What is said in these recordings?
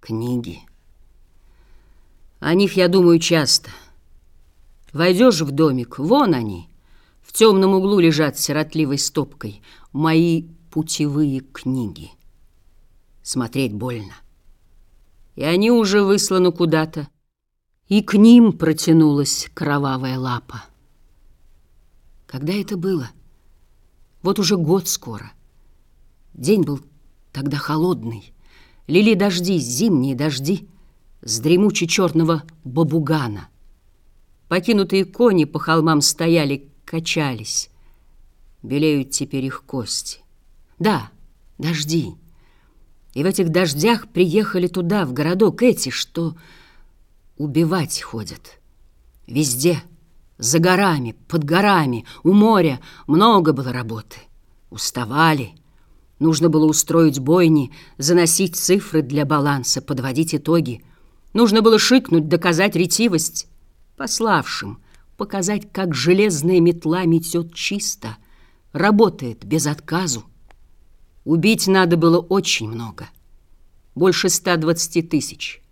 Книги. О них я думаю часто. Войдешь в домик, вон они. В темном углу лежат сиротливой стопкой мои путевые книги. Смотреть больно. И они уже высланы куда-то, и к ним протянулась кровавая лапа. Когда это было? Вот уже год скоро. День был тогда холодный. Лили дожди, зимние дожди, С дремучи черного бабугана. Покинутые кони по холмам стояли, качались. Белеют теперь их кости. Да, дожди. И в этих дождях приехали туда, в городок, эти, что убивать ходят. Везде, за горами, под горами, у моря много было работы. Уставали, Нужно было устроить бойни, заносить цифры для баланса, подводить итоги. Нужно было шикнуть, доказать ретивость. Пославшим показать, как железная метла метет чисто, работает без отказу. Убить надо было очень много, больше 120 тысяч.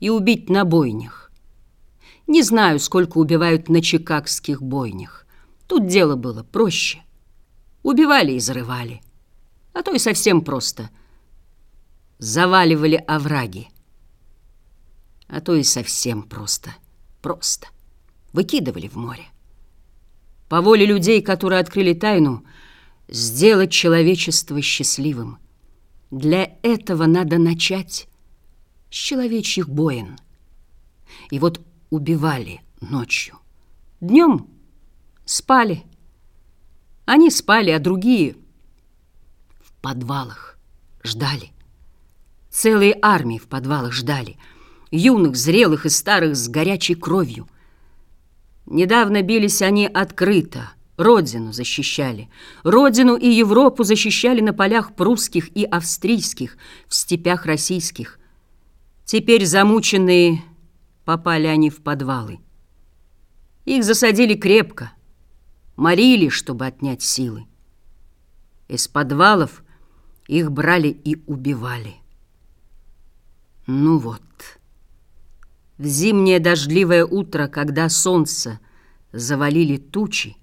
И убить на бойнях. Не знаю, сколько убивают на чикагских бойнях. Тут дело было проще. Убивали и зарывали а то и совсем просто. Заваливали овраги. А то и совсем просто. Просто. Выкидывали в море. По воле людей, которые открыли тайну, сделать человечество счастливым. Для этого надо начать с человечьих боин. И вот убивали ночью. Днем спали. Они спали, а другие — подвалах ждали. Целые армии в подвалах ждали. Юных, зрелых и старых с горячей кровью. Недавно бились они открыто, Родину защищали. Родину и Европу защищали на полях прусских и австрийских, в степях российских. Теперь замученные попали они в подвалы. Их засадили крепко, морили, чтобы отнять силы. Из подвалов их брали и убивали. Ну вот. В зимнее дождливое утро, когда солнце завалили тучи,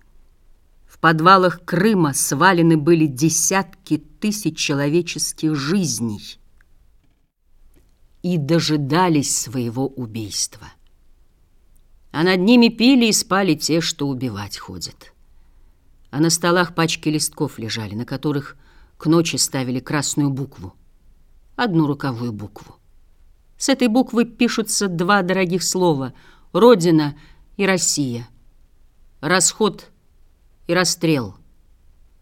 в подвалах Крыма свалены были десятки тысяч человеческих жизней и дожидались своего убийства. А над ними пили и спали те, что убивать ходят. А на столах пачки листков лежали, на которых к ночи ставили красную букву, одну руковую букву. С этой буквы пишутся два дорогих слова «Родина» и «Россия». Расход и расстрел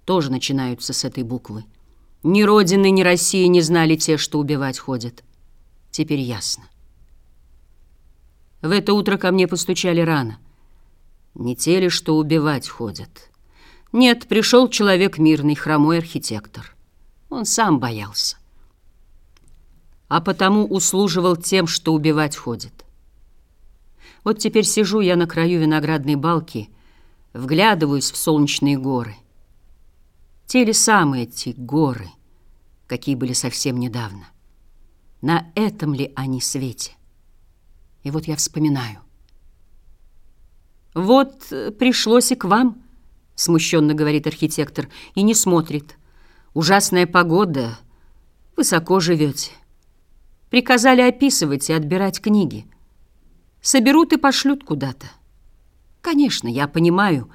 тоже начинаются с этой буквы. Ни Родины, ни России не знали те, что убивать ходят. Теперь ясно. В это утро ко мне постучали рано. Не те ли, что убивать ходят. Нет, пришел человек мирный, хромой архитектор. Он сам боялся. А потому услуживал тем, что убивать ходит. Вот теперь сижу я на краю виноградной балки, вглядываюсь в солнечные горы. Те ли самые эти горы, какие были совсем недавно? На этом ли они свете? И вот я вспоминаю. Вот пришлось и к вам, смущенно говорит архитектор, и не смотрит. Ужасная погода, высоко живете. Приказали описывать и отбирать книги. Соберут и пошлют куда-то. Конечно, я понимаю,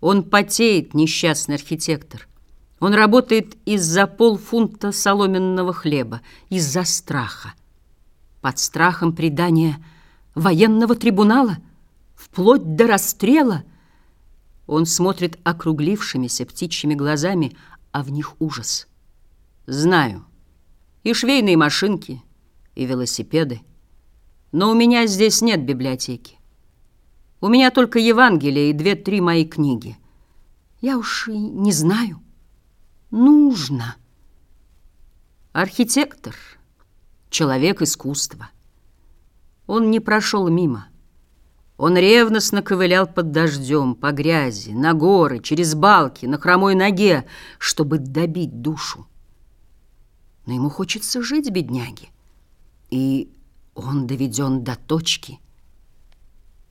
он потеет, несчастный архитектор. Он работает из-за полфунта соломенного хлеба, из-за страха. Под страхом предания военного трибунала, вплоть до расстрела — он смотрит округлившимися птичьими глазами, а в них ужас. Знаю. И швейные машинки, и велосипеды. Но у меня здесь нет библиотеки. У меня только Евангелие и две-три мои книги. Я уж и не знаю. Нужно. Архитектор, человек искусства. Он не прошел мимо. Он ревностно ковылял под дождем, по грязи, на горы, через балки, на хромой ноге, чтобы добить душу. Но ему хочется жить, бедняги. И он доведен до точки.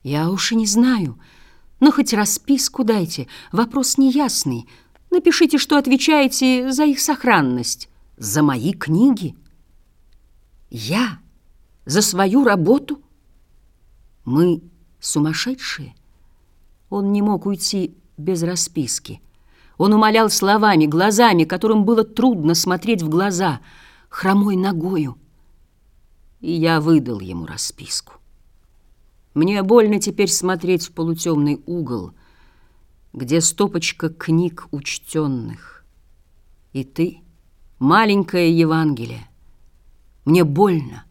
Я уж и не знаю, но хоть расписку дайте, вопрос неясный. Напишите, что отвечаете за их сохранность, за мои книги. Я за свою работу? Мы сумасшедшие? Он не мог уйти без расписки. Он умолял словами, глазами, которым было трудно смотреть в глаза, хромой ногою. И я выдал ему расписку. Мне больно теперь смотреть в полутемный угол, где стопочка книг учтенных. И ты, маленькое Евангелие, мне больно,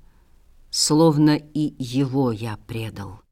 словно и его я предал.